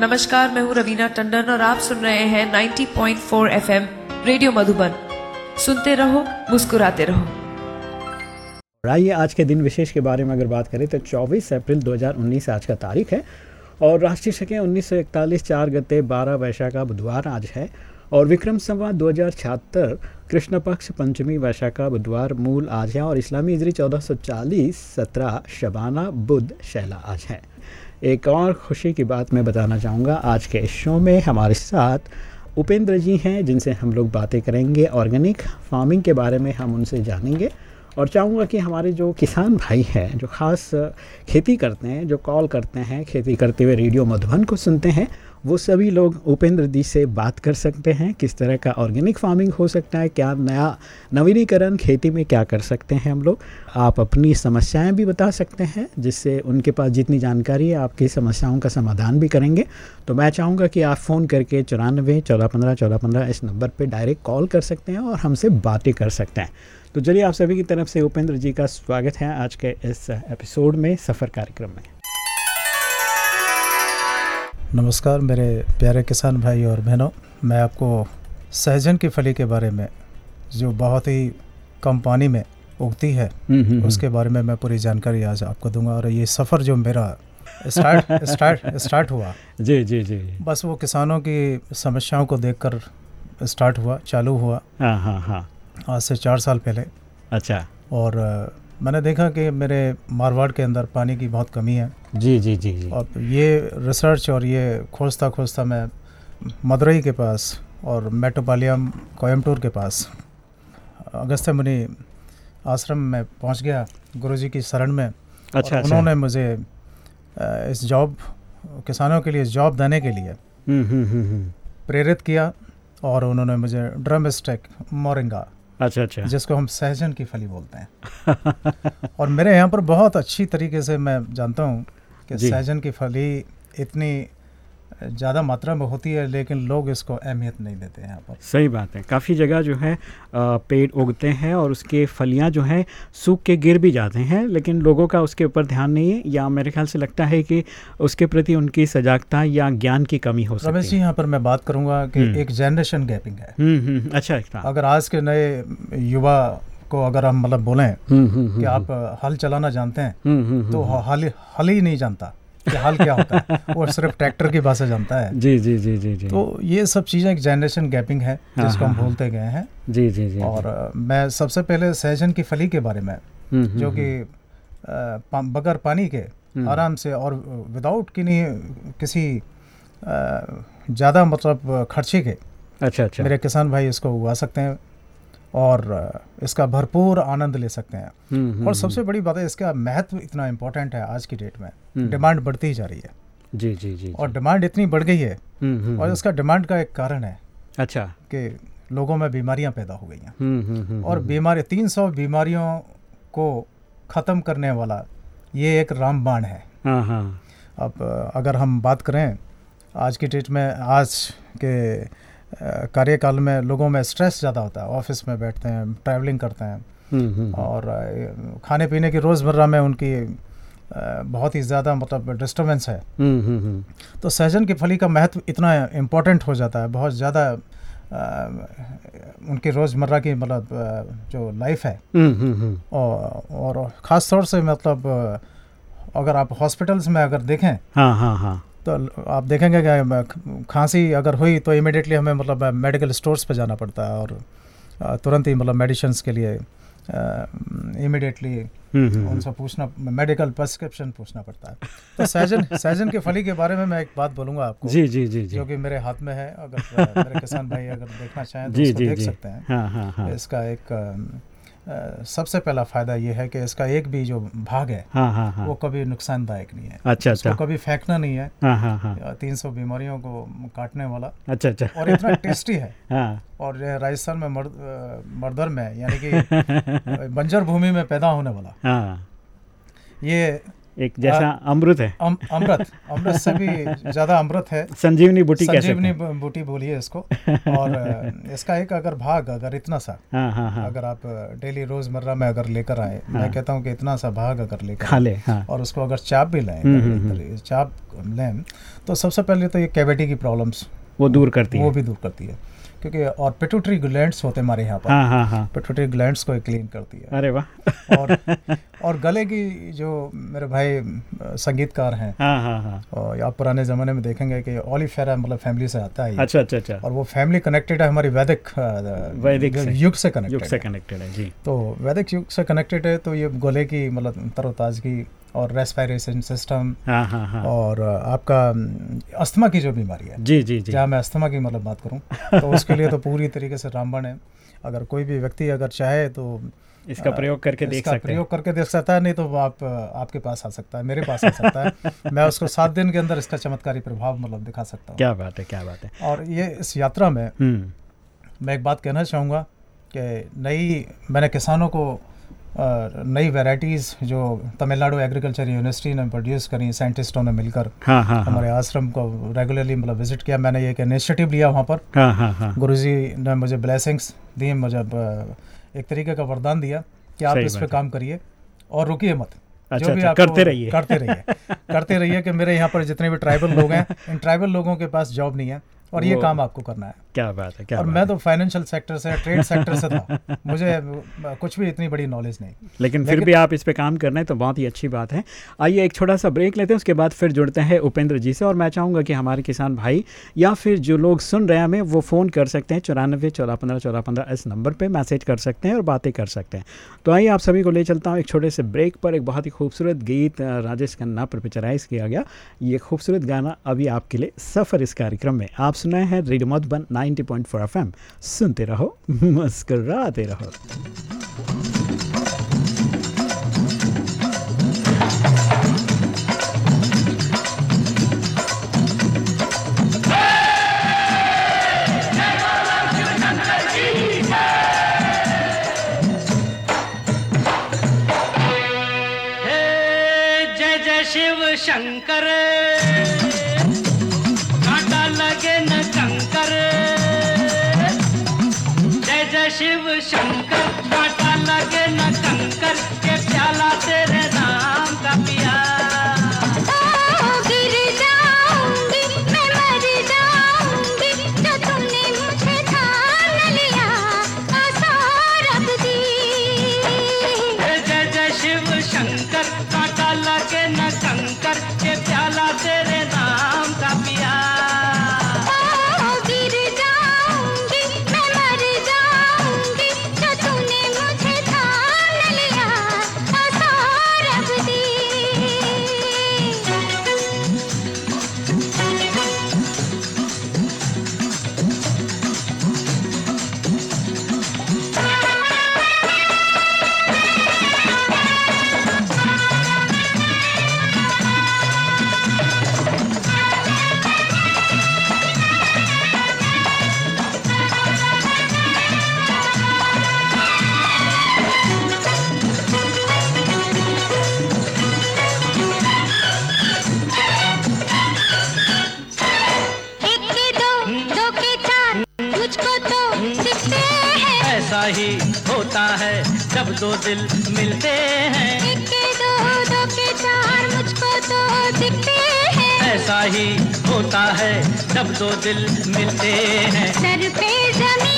नमस्कार, मैं हूँ रवीना टंडन और आप सुन रहे हैं 90.4 एफएम रेडियो मधुबन। सुनते रहो, मुस्कुराते रहो। आइए आज के दिन विशेष के बारे में अगर बात करें तो 24 अप्रैल 2019 आज का तारीख है और राष्ट्रीय शके उन्नीस सौ चार गते बारह वैशाख का बुधवार आज है और विक्रम संवाद दो हज़ार छिहत्तर कृष्ण पक्ष पंचमी वैशाखा बुधवार मूल आज है और इस्लामी इजरी चौदह सौ चालीस, सत्रह शबाना बुध शैला आज है। एक और खुशी की बात मैं बताना चाहूँगा। आज के इस शो में हमारे साथ उपेंद्र जी हैं, जिनसे हम लोग बातें करेंगे, ऑर्गेनिक फ़ार्मिंग के बारे में हम उनसे जानेंगे। और चाहूँगा कि हमारे जो किसान भाई हैं, जो ख़ास खेती करते हैं, जो कॉल करते हैं, खेती करते हुए रेडियो मधुबन को सुनते हैं वो सभी लोग उपेंद्र जी से बात कर सकते हैं, किस तरह का ऑर्गेनिक फ़ार्मिंग हो सकता है, क्या नया नवीनीकरण खेती में क्या कर सकते हैं हम लोग, आप अपनी समस्याएँ भी बता सकते हैं, जिससे उनके पास जितनी जानकारी है, आपकी समस्याओं का समाधान भी करेंगे। तो मैं चाहूँगा कि आप फ़ोन करके चौरानवे चौदह पंद्रह चौदह पंद्रह इस नंबर पर डायरेक्ट कॉल कर सकते हैं और हमसे बातें कर सकते हैं। तो चलिए आप सभी की तरफ़ से उपेंद्र जी का स्वागत है आज के इस एपिसोड में सफ़र कार्यक्रम में। नमस्कार मेरे प्यारे किसान भाई और बहनों मैं आपको सहजन की फली के बारे में जो बहुत ही कम पानी में उगती है हम्म, हम्म, उसके बारे में मैं पूरी जानकारी आज आपको दूँगा और ये सफ़र जो मेरा स्टार्ट स्टार्ट स्टार्ट हुआ। जी जी जी। बस वो किसानों की समस्याओं को देखकर स्टार्ट हुआ चालू हुआ। हाँ हाँ हाँ। आज से चार साल पहले। अच्छा। और मैंने देखा कि मेरे मारवाड़ के अंदर पानी की बहुत कमी है। जी जी जी जी। और ये रिसर्च और ये खोजता खोजता मैं मदुरई के पास और मेट्रोपालियम कोयम्बटूर के पास अगस्त्य मुनि आश्रम में पहुँच गया गुरुजी की शरण में। अच्छा अच्छा। उन्होंने मुझे इस जॉब किसानों के लिए जॉब देने के लिए हम्म, हम्म, हम्म। प्रेरित किया और उन्होंने मुझे ड्रम स्टेक मोरिंगा अच्छा अच्छा। जिसको हम सहजन की फली बोलते हैं। और मेरे यहाँ पर बहुत अच्छी तरीके से मैं जानता हूँ कि जी। सहजन की फली इतनी ज़्यादा मात्रा में होती है लेकिन लोग इसको अहमियत नहीं देते हैं यहाँ पर। सही बात है। काफ़ी जगह जो है पेड़ उगते हैं और उसके फलियाँ जो हैं सूख के गिर भी जाते हैं लेकिन लोगों का उसके ऊपर ध्यान नहीं है या मेरे ख्याल से लगता है कि उसके प्रति उनकी सजागता या ज्ञान की कमी हो सकती जी है। यहाँ पर मैं बात करूँगा कि हम्म। एक जनरेशन गैपिंग है। हम्म, हम्म, अच्छा अगर आज के नए युवा को अगर हम मतलब बोलें हम्म, हम्म, कि हम्म, आप हल चलाना जानते हैं तो हल हल ही नहीं जानता कि हल क्या होता है। वो सिर्फ़ ट्रैक्टर की भाषा जानता है। जी जी जी जी जी। तो ये सब चीज़ें एक जनरेशन गैपिंग है हाँ, जिसको हम हाँ, हाँ। भूलते गए हैं। जी जी जी और मैं सबसे पहले सहजन की फली के बारे में जो कि बगैर पानी के। आराम से और विदाउट किन्हीं किसी ज़्यादा मतलब खर्चे के अच्छा अच्छा। मेरे किसान भाई इसको उगा सकते हैं। और इसका भरपूर आनंद ले सकते हैं। हम्म, हम्म, और सबसे बड़ी बात है इसका महत्व इतना इम्पोर्टेंट है आज की डेट में। हम्म। डिमांड बढ़ती ही जा रही है। जी जी जी और डिमांड इतनी बढ़ गई है हम्म, हम्म, और हम्म, इसका डिमांड का एक कारण है अच्छा। कि लोगों में बीमारियाँ पैदा हो गई हैं। हम्म, हम्म, हम्म, और हम्म, बीमारी तीन सौ बीमारियों को ख़त्म करने वाला ये एक रामबाण है। हाँ हाँ। अब अगर हम बात करें आज की डेट में आज के कार्यकाल में लोगों में स्ट्रेस ज़्यादा होता है ऑफ़िस में बैठते हैं ट्रैवलिंग करते हैं। हम्म, हम्म, और खाने पीने की रोज़मर्रा में उनकी बहुत ही ज़्यादा मतलब डिस्टर्बेंस है। हम्म, हम्म, हम्म, तो सहजन की फली का महत्व इतना इम्पोर्टेंट हो जाता है बहुत ज़्यादा उनकी रोज़मर्रा की मतलब जो लाइफ है। हम्म, हम्म, हम्म, और और ख़ास तौर से मतलब अगर आप हॉस्पिटल्स में अगर देखें हाँ हाँ हाँ। तो आप देखेंगे कि खांसी अगर हुई तो इमिडिएटली हमें मतलब मेडिकल स्टोर्स पे जाना पड़ता है और तुरंत ही मतलब मेडिसिन्स के लिए इमिडिएटली हम्म, हम्म, उनसे पूछना मेडिकल प्रिस्क्रिप्शन पूछना पड़ता है। तो सहजन सहजन की फली के बारे में मैं एक बात बोलूँगा आपको जी जी जी जी। कि मेरे हाथ में है अगर मेरे किसान भाई अगर देखना चाहें तो जी जी देख जी। सकते हैं। हाँ हाँ हाँ। इसका एक सबसे पहला फ़ायदा यह है कि इसका एक भी जो भाग है हाँ हाँ हाँ। वो कभी नुकसानदायक नहीं है। अच्छा अच्छा। कभी फेंकना नहीं है। हाँ हाँ हाँ। तीन सौ बीमारियों को काटने वाला। अच्छा अच्छा। और इतना टेस्टी है। हाँ। और यह राजस्थान में मर्द मर्दर में यानी कि बंजर भूमि में पैदा होने वाला। हाँ। ये एक जैसा अमृत है। अम, अमृत। अमृत से भी ज़्यादा अमृत है। संजीवनी बूटी संजीवनी बूटी बोलिए इसको। और इसका एक अगर भाग अगर इतना सा हाँ हाँ हाँ। अगर आप डेली रोज़मर्रा में अगर लेकर आए मैं कहता हूँ कि इतना सा भाग अगर लेकर खा ले हाँ। और उसको अगर चाप भी लें हम्म, हम्म, तरी- चाप लें तो सबसे पहले तो ये कैविटी की प्रॉब्लम्स वो दूर करती है। वो भी दूर करती है। क्योंकि और पिट्यूटरी ग्लैंड्स होते हमारे यहाँ पर। हाँ हाँ हाँ। पिट्यूटरी ग्लैंड्स को क्लीन करती है। अरे वाह। और और गले की जो मेरे भाई संगीतकार हैं हाँ हाँ हाँ। और आप पुराने ज़माने में देखेंगे कि ओलिफेरा मतलब फैमिली से आता है अच्छा अच्छा अच्छा। और वो फैमिली कनेक्टेड है हमारी वैदिक वैदिक युग से युग कनेक्टेड से है। कनेक्टेड है जी। तो वैदिक युग से कनेक्टेड है तो ये गले की मतलब तरोताजगी और रेस्पिरेशन सिस्टम हाँ हाँ हाँ। और आपका अस्थमा की जो बीमारी है। जी जी जी। जहाँ मैं अस्थमा की मतलब बात करूँ तो उसके लिए तो पूरी तरीके से रामबन है। अगर कोई भी व्यक्ति अगर चाहे तो इसका प्रयोग करके देख सकते प्रयोग करके देख सकता है नहीं तो वो आप आपके पास आ सकता है मेरे पास आ सकता है। मैं उसको सात दिन के अंदर इसका चमत्कारी प्रभाव मतलब दिखा सकता हूँ। क्या बात है क्या बात है। और ये इस यात्रा में हम्म। मैं एक बात कहना चाहूँगा कि नई मैंने किसानों को नई वैरायटीज़ जो तमिलनाडु एग्रीकल्चर यूनिवर्सिटी ने प्रोड्यूस करी साइंटिस्टों ने मिलकर। हाँ हाँ हाँ। हमारे आश्रम को रेगुलरली मतलब विज़िट किया। मैंने एक इनिशिएटिव लिया वहाँ पर। हाँ हाँ हाँ। गुरुजी ने मुझे ब्लेसिंग्स दी मुझे एक तरीके का वरदान दिया कि आप इस पे बात है। काम करिए और रुकिए मत। अच्छा, जो भी अच्छा, करते रहिए। करते रहिए। करते रहिए कि मेरे यहाँ पर जितने भी ट्राइबल लोग हैं इन ट्राइबल लोगों के पास जॉब नहीं है। और ये काम आपको करना है। क्या बात है क्या और मैं। तो फाइनेंशियल सेक्टर से ट्रेड सेक्टर से था। मुझे कुछ भी इतनी बड़ी नॉलेज नहीं। लेकिन लेकिन फिर भी आप इस पे काम कर रहे हैं तो बहुत ही अच्छी बात है। आइए एक छोटा सा ब्रेक लेते हैं उसके बाद फिर जुड़ते हैं उपेंद्र जी से। और मैं चाहूँगा कि हमारे किसान भाई या फिर जो लोग सुन रहे हैं हमें वो फ़ोन कर सकते हैं चौरानबे चौदह पंद्रह चौदह पंद्रह इस नंबर पर मैसेज कर सकते हैं और बातें कर सकते हैं। तो आइए आप सभी को ले चलता हूँ एक छोटे से ब्रेक पर। एक बहुत ही खूबसूरत गीत राजेश खन्ना पर पिक्चराइज किया गया। ये खूबसूरत गाना अभी आपके लिए सफ़र इस कार्यक्रम में। आप सुनाए हैं रेडियो मधुबन 90.4 एफएम। सुनते रहो मुस्कराते रहो। शंकर। शिव शंकर कांटा लगे न कंकर के प्याला तेरे दो दिल मिलते हैं। एक के दो दो के चार मुझको तो दिखते हैं। ऐसा ही होता है जब दो दिल मिलते हैं। सर पे जमी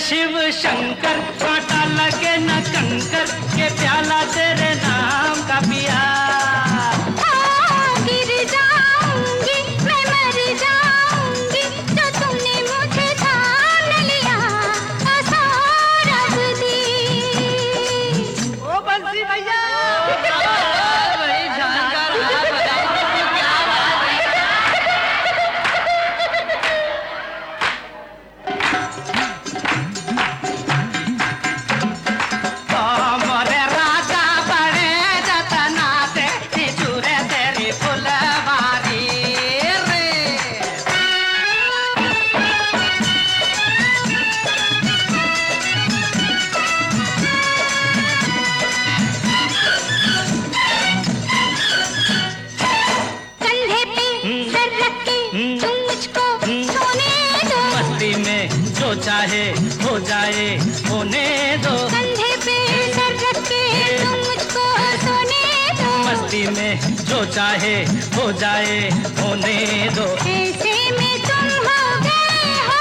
शिव शंकर कांटा लगे न कंकर के प्याला जो चाहे हो जाए होने दो। ऐसे में तुम हो गए हो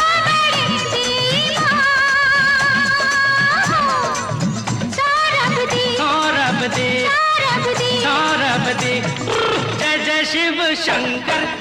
सौरभ दी सौरभ दे सौरभ दे जय जय शिव शंकर।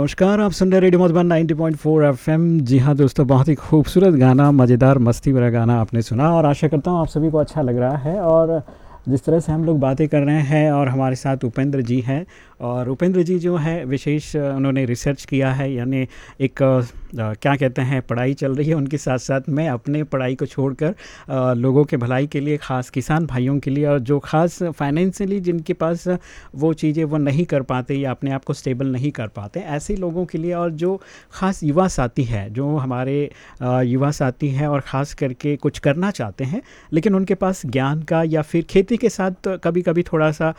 नमस्कार, आप सुन रहे रेडियो मधुबन 90.4 एफएम। जी हाँ दोस्तों, बहुत ही खूबसूरत गाना, मज़ेदार, मस्ती वाला गाना आपने सुना और आशा करता हूँ आप सभी को अच्छा लग रहा है। और जिस तरह से हम लोग बातें कर रहे हैं और हमारे साथ उपेंद्र जी हैं और उपेंद्र जी जो है विशेष उन्होंने रिसर्च किया है यानी एक अ, क्या कहते हैं पढ़ाई चल रही है उनके साथ साथ मैं अपने पढ़ाई को छोड़कर लोगों के भलाई के लिए ख़ास किसान भाइयों के लिए और जो ख़ास फाइनेंशियली जिनके पास वो चीज़ें वो नहीं कर पाते या अपने आप को स्टेबल नहीं कर पाते ऐसे लोगों के लिए और जो ख़ास युवा साथी है जो हमारे युवा साथी हैं और ख़ास करके कुछ करना चाहते हैं लेकिन उनके पास ज्ञान का या फिर खेती के साथ कभी कभी थोड़ा सा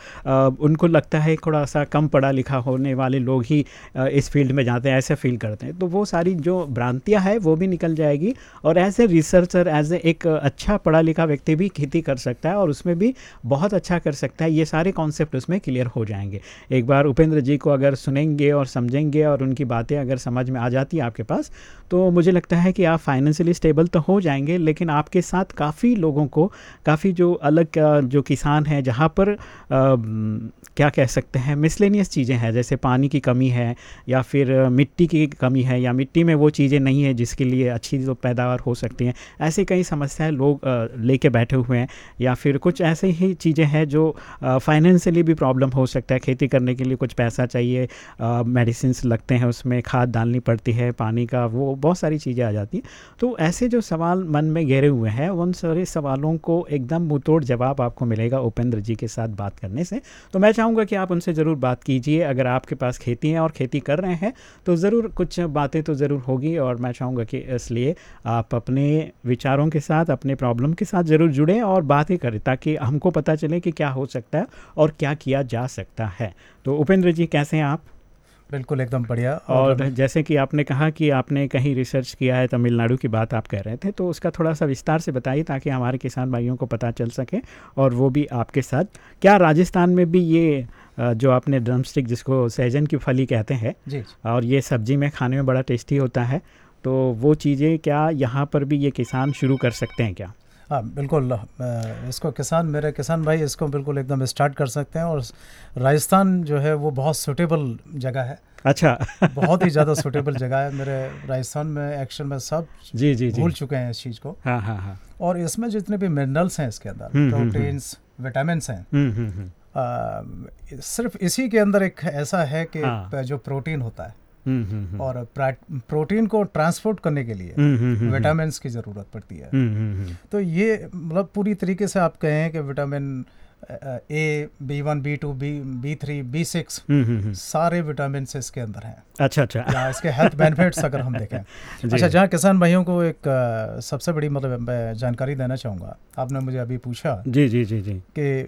उनको लगता है थोड़ा सा कम पढ़ा लिखा होने वाले लोग ही इस फ़ील्ड में जाते हैं ऐसे फील करते हैं। तो वो सारी जो भ्रांतियाँ हैं वो भी निकल जाएगी और as a researcher as a एक अच्छा पढ़ा लिखा व्यक्ति भी खेती कर सकता है और उसमें भी बहुत अच्छा कर सकता है। ये सारे कॉन्सेप्ट उसमें क्लियर हो जाएँगे। एक बार उपेंद्र जी को अगर सुनेंगे और समझेंगे और उनकी बातें अगर समझ में आ जाती है आपके पास तो मुझे लगता है कि आप फाइनेंशियली स्टेबल तो हो जाएँगे लेकिन आपके साथ काफ़ी लोगों को काफ़ी जो अलग जो किसान हैं जहाँ पर म, क्या कह सकते हैं मिसलेनियस चीज़ें हैं, जैसे पानी की कमी है या फिर मिट्टी की कमी है या मिट्टी में वो चीज़ें नहीं है जिसके लिए अच्छी जो पैदावार हो सकती हैं, ऐसी कई समस्याएँ लोग लेके बैठे हुए हैं या फिर कुछ ऐसे ही चीज़ें हैं जो फाइनेंशियली भी प्रॉब्लम हो सकता है, खेती करने के लिए कुछ पैसा चाहिए मेडिसिन लगते हैं उसमें, खाद डालनी पड़ती है, पानी का वो बहुत सारी चीज़ें आ जाती हैं। तो ऐसे जो सवाल मन में घेरे हुए हैं, उन सारे सवालों को एकदम मुतोड़ जवाब आपको मिलेगा उपेंद्र जी के साथ बात करने से। तो मैं चाहूँगा कि आप उनसे ज़रूर बात कीजिए अगर आपके पास खेती है और खेती कर रहे हैं तो ज़रूर कुछ बातें तो ज़रूर होगी और मैं चाहूँगा कि इसलिए आप अपने विचारों के साथ अपने प्रॉब्लम के साथ ज़रूर जुड़ें और बातें करें ताकि हमको पता चले कि क्या हो सकता है और क्या किया जा सकता है। तो उपेंद्र जी कैसे हैं आप? बिल्कुल एकदम बढ़िया। और जैसे कि आपने कहा कि आपने कहीं रिसर्च किया है तमिलनाडु की बात आप कह रहे थे तो उसका थोड़ा सा विस्तार से बताइए ताकि हमारे किसान भाइयों को पता चल सके और वो भी आपके साथ। क्या राजस्थान में भी ये जो आपने ड्रम स्टिक जिसको सहजन की फली कहते हैं और ये सब्ज़ी में खाने में बड़ा टेस्टी होता है तो वो चीज़ें क्या यहाँ पर भी ये किसान शुरू कर सकते हैं क्या? हाँ बिल्कुल इसको किसान मेरे किसान भाई इसको बिल्कुल एकदम स्टार्ट कर सकते हैं और राजस्थान जो है वो बहुत सूटेबल जगह है। अच्छा। बहुत ही ज़्यादा सूटेबल जगह है मेरे राजस्थान में एक्शन में सब जी जी भूल चुके हैं इस चीज़ को। हाँ हाँ हाँ। और इसमें जितने भी मिनरल्स हैं इसके अंदर हम्म, हम्म, प्रोटीन्स विटामिन हैं सिर्फ़ इसी के अंदर एक ऐसा है कि हाँ। जो प्रोटीन होता है। हम्म हम्म हम्म। और प्रोटीन को ट्रांसपोर्ट करने के लिए विटामिन्स की ज़रूरत पड़ती है। तो ये मतलब पूरी तरीके से आप कहें कि vitamin A B one B two B B three B six. सारे विटामिन इसके अंदर हैं। अच्छा अच्छा। या इसके हेल्थ बेनिफिट्स अगर हम देखें। अच्छा जहाँ किसान भाइयों को एक सबसे बड़ी मतलब मैं जानकारी देना चाहूँगा। आपने मुझे अभी पूछा जी जी जी जी। कि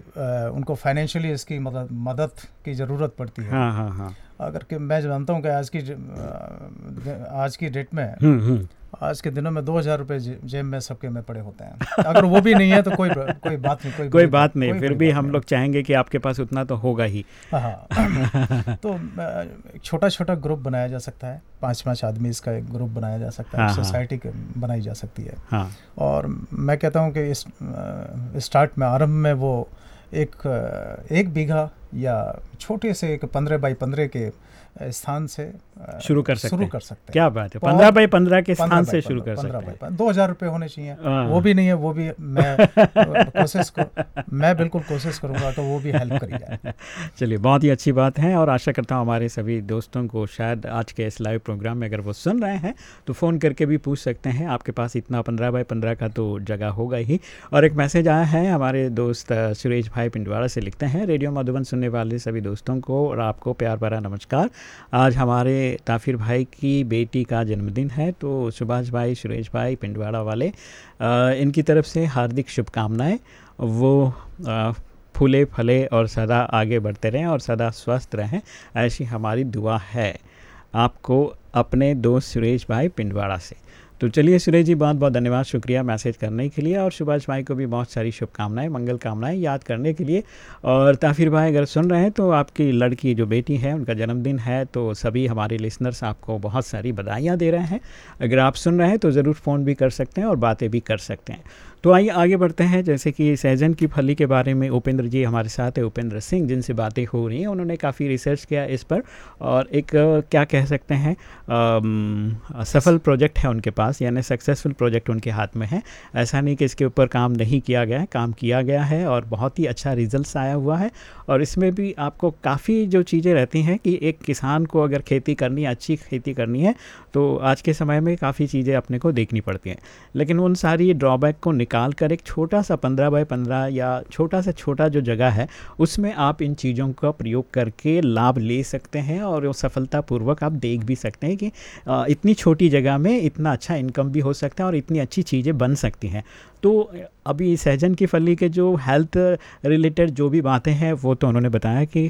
उनको फाइनेंशियली इसकी मतलब मदद की ज़रूरत पड़ती है। हाँ हाँ हाँ। अगर कि मैं जानता हूँ कि आज की आज की डेट में हम्म हम्म। आज के दिनों में दो हज़ार रुपये जेब में सबके में पड़े होते हैं। अगर वो भी नहीं है तो कोई कोई बात नहीं कोई कोई बात नहीं कोई फिर भी हम लोग चाहेंगे कि आपके पास उतना तो होगा ही। हाँ तो छोटा छोटा ग्रुप बनाया जा सकता है पाँच पाँच आदमी इसका एक ग्रुप बनाया जा सकता है हाँ, हाँ। सोसाइटी के बनाई जा सकती है। हाँ। और मैं कहता हूँ कि इस स्टार्ट में आरंभ में वो एक एक बीघा या छोटे से एक पंद्रह बाई पंद्रह के स्थान से शुरू कर सकते शुरू कर सकते क्या बात है। पंद्रह बाई पंद्रह के स्थान से शुरू कर सकते हैं। दो हज़ार रुपये होने चाहिए। हाँ। वो भी नहीं है वो भी मैं कोशिश मैं बिल्कुल कोशिश करूँगा कि वो भी हेल्प करी जाए। चलिए बहुत ही अच्छी बात है और आशा करता हूँ हमारे सभी दोस्तों को शायद आज के इस लाइव प्रोग्राम में अगर वो सुन रहे हैं तो फ़ोन करके भी पूछ सकते हैं। आपके पास इतना पंद्रह बाई पंद्रह का तो जगह होगा ही। और एक मैसेज आया है हमारे दोस्त सुरेश भाई पिंडवाड़ा से लिखते हैं। रेडियो मधुबन सुनने वाले सभी दोस्तों को और आपको प्यार भरा नमस्कार। आज हमारे ताफिर भाई की बेटी का जन्मदिन है तो सुभाष भाई सुरेश भाई पिंडवाड़ा वाले आ, इनकी तरफ़ से हार्दिक शुभकामनाएँ। वो आ, फूले फले और सदा आगे बढ़ते रहें और सदा स्वस्थ रहें ऐसी हमारी दुआ है। आपको अपने दोस्त सुरेश भाई पिंडवाड़ा से। तो चलिए सुरेश जी, बहुत बहुत धन्यवाद, शुक्रिया मैसेज करने के लिए और सुभाष भाई को भी बहुत सारी शुभकामनाएँ, मंगल कामनाएँ याद करने के लिए। और ताफिर भाई, अगर सुन रहे हैं तो आपकी लड़की जो बेटी है, उनका जन्मदिन है तो सभी हमारे लिसनर्स आपको बहुत सारी बधाइयाँ दे रहे हैं। अगर आप सुन रहे हैं तो ज़रूर फ़ोन भी कर सकते हैं और बातें भी कर सकते हैं। तो आइए, आगे बढ़ते हैं। जैसे कि सहजन की फली के बारे में उपेंद्र जी हमारे साथ है, उपेंद्र सिंह, जिनसे बातें हो रही हैं। उन्होंने काफ़ी रिसर्च किया इस पर और एक, क्या कह सकते हैं सफल प्रोजेक्ट है उनके पास, यानी सक्सेसफुल प्रोजेक्ट उनके हाथ में है। ऐसा नहीं कि इसके ऊपर काम नहीं किया गया है, काम किया गया है और बहुत ही अच्छा रिज़ल्ट आया हुआ है। और इसमें भी आपको काफ़ी जो चीज़ें रहती हैं कि एक किसान को अगर खेती करनी है, अच्छी खेती करनी है तो आज के समय में काफ़ी चीज़ें अपने को देखनी पड़ती हैं। लेकिन उन सारी ड्रॉबैक को कर एक छोटा सा पंद्रह बाय पंद्रह या छोटा से छोटा जो जगह है, उसमें आप इन चीज़ों का प्रयोग करके लाभ ले सकते हैं और वो सफलतापूर्वक आप देख भी सकते हैं कि इतनी छोटी जगह में इतना अच्छा इनकम भी हो सकता है और इतनी अच्छी चीज़ें बन सकती हैं। तो अभी सहजन की फली के जो हेल्थ रिलेटेड जो भी बातें हैं, वो तो उन्होंने बताया कि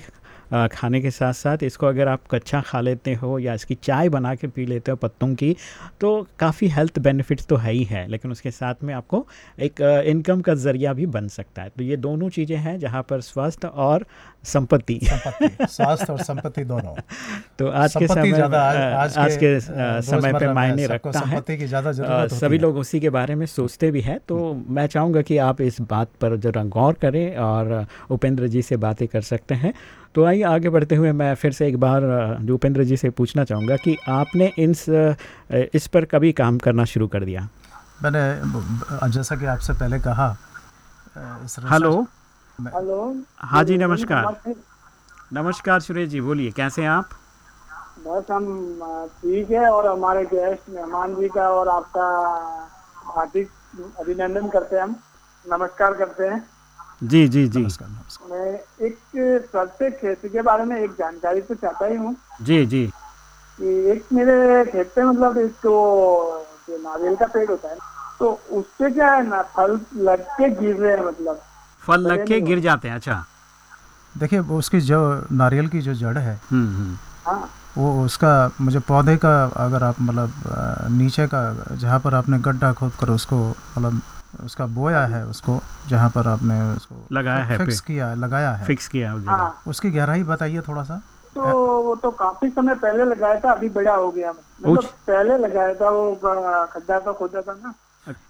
खाने के साथ साथ इसको अगर आप कच्चा खा लेते हो या इसकी चाय बना के पी लेते हो पत्तों की तो काफ़ी हेल्थ बेनिफिट्स तो है ही है लेकिन उसके साथ में आपको एक इनकम का ज़रिया भी बन सकता है। तो ये दोनों चीज़ें हैं जहाँ पर स्वास्थ्य और संपत्ति। स्वास्थ्य और संपत्ति दोनों। तो आज के समय आज, आज, आज के अ, समय पर मायने रखता है। की ज़्यादा सभी लोग उसी के बारे में सोचते भी हैं तो मैं चाहूँगा कि आप इस बात पर ज़रा गौर करें और उपेंद्र जी से बातें कर सकते हैं। तो आइए आगे बढ़ते हुए मैं फिर से एक बार अ, जो उपेंद्र जी से पूछना चाहूँगा कि आपने इस इस पर कभी काम करना शुरू कर दिया? मैंने जैसा कि आपसे पहले कहा हेलो। हेलो। हाँ जी नमस्कार। नमस्कार सुरेश जी बोलिए कैसे हैं आप? बस हम ठीक है और हमारे गेस्ट मेहमान जी का और आपका हार्दिक अभिनंदन करते हैं हम। नमस्कार करते हैं। जी जी जी। नमस्कार नमस्कार। सबसे खेती के बारे में एक जानकारी तो चाहता ही हूँ। जी जी। एक मेरे खेत पे मतलब एक तो जो नारियल का पेड़ होता है तो उससे क्या है ना फल लग के गिर रहे हैं मतलब। फल लग के गिर जाते हैं अच्छा। देखिए वो उसकी जो नारियल की जो जड़ है हम्म हम्म। हाँ। वो उसका मुझे पौधे का अगर आप मतलब नीचे का जहाँ पर आपने गड्ढा खोद कर उसको मतलब उसका बोया है उसको जहाँ पर आपने उसको लगाया है फिक्स किया लगाया है। फिक्स किया है हाँ। उसकी गहराई बताइए थोड़ा सा तो वो तो काफ़ी समय पहले लगाया था अभी बड़ा हो गया। मतलब पहले लगाया था वो खड्डा तो खोदा था ना।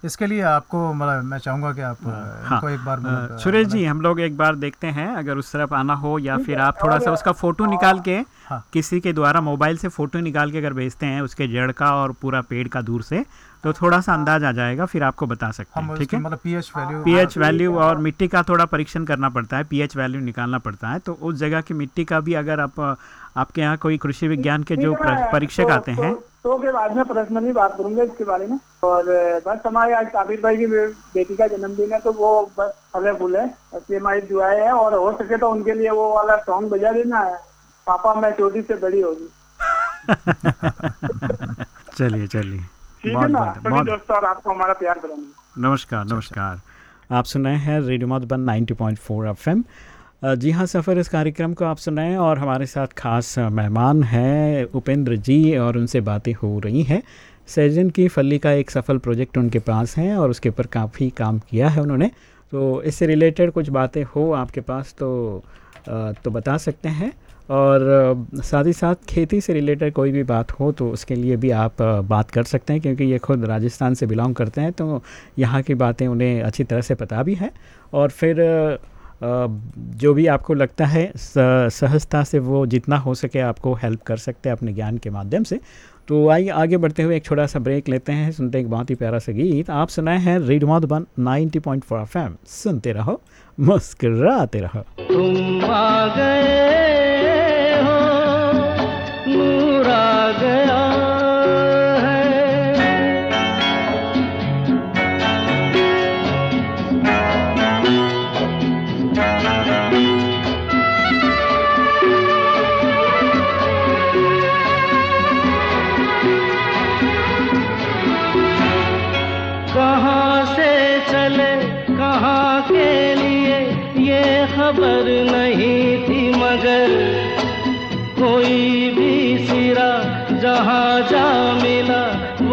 इसके लिए आपको मतलब मैं चाहूँगा कि आप अ, इनको एक बार मतलब, सुरेश जी हम लोग एक बार देखते हैं अगर उस तरफ़ आना हो या फिर आप थोड़ा सा उसका फ़ोटो निकाल के हाँ। किसी के द्वारा मोबाइल से फ़ोटो निकाल के अगर भेजते हैं उसके जड़ का और पूरा पेड़ का दूर से तो थोड़ा सा अंदाज आ जाएगा फिर आपको बता सकते हैं ठीक है? मतलब पीएच वैल्यू पीएच वैल्यू और मिट्टी का थोड़ा परीक्षण करना पड़ता है पीएच वैल्यू निकालना पड़ता है तो उस जगह की मिट्टी का भी अगर आप आपके यहाँ कोई कृषि विज्ञान के जो है, परीक्षक तो- आते हैं तो, शो के बाद में पर्सनली बात करूँगा इसके बारे में। और बस हमारे आज काबिर भाई की बेटी का जन्मदिन है तो वो बस फले फूल है ये हमारी दुआएँ है और हो सके तो उनके लिए वो वाला सॉन्ग बजा देना। है पापा मैं छोटी से बड़ी होगी चलिए चलिए। ठीक है ना? सभी दोस्तों और आपको हमारा प्यार करेंगे नमस्कार नमस्कार। आप सुन रहे हैं रेडियो मधुबन 90.4 एफएम। जी हाँ सफ़र इस कार्यक्रम को आप सुन रहे हैं और हमारे साथ खास मेहमान हैं उपेंद्र जी और उनसे बातें हो रही हैं। सैजन की फली का एक सफल प्रोजेक्ट उनके पास है और उसके ऊपर काफ़ी काम किया है उन्होंने। तो इससे रिलेटेड कुछ बातें हो आपके पास तो तो बता सकते हैं। और साथ ही साथ खेती से रिलेटेड कोई भी बात हो तो उसके लिए भी आप बात कर सकते हैं क्योंकि ये खुद राजस्थान से बिलोंग करते हैं तो यहाँ की बातें उन्हें अच्छी तरह से पता भी है। और फिर जो भी आपको लगता है सहजता से वो जितना हो सके आपको हेल्प कर सकते हैं अपने ज्ञान के माध्यम से। तो आइए, आगे बढ़ते हुए एक छोटा सा ब्रेक लेते हैं, सुनते हैं एक बहुत ही प्यारा सा गीत। आप सुनाए हैं रेडियो मधुबन 90.4 एफएम सुनते रहो, मुस्कराते रहो। तुम आ गए